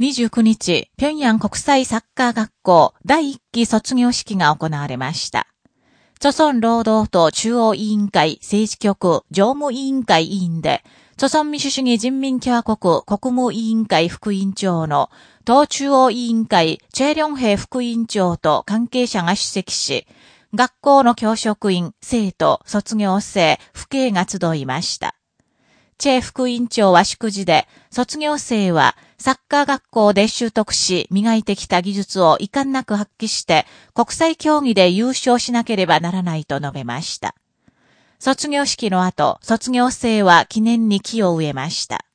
29日、平壌国際サッカー学校第1期卒業式が行われました。著村労働党中央委員会政治局常務委員会委員で、著村民主主義人民共和国国務委員会副委員長の党中央委員会チェリョンヘ副委員長と関係者が出席し、学校の教職員、生徒、卒業生、父兄が集いました。チェ副委員長は祝辞で、卒業生はサッカー学校で習得し、磨いてきた技術を遺憾なく発揮して、国際競技で優勝しなければならないと述べました。卒業式の後、卒業生は記念に木を植えました。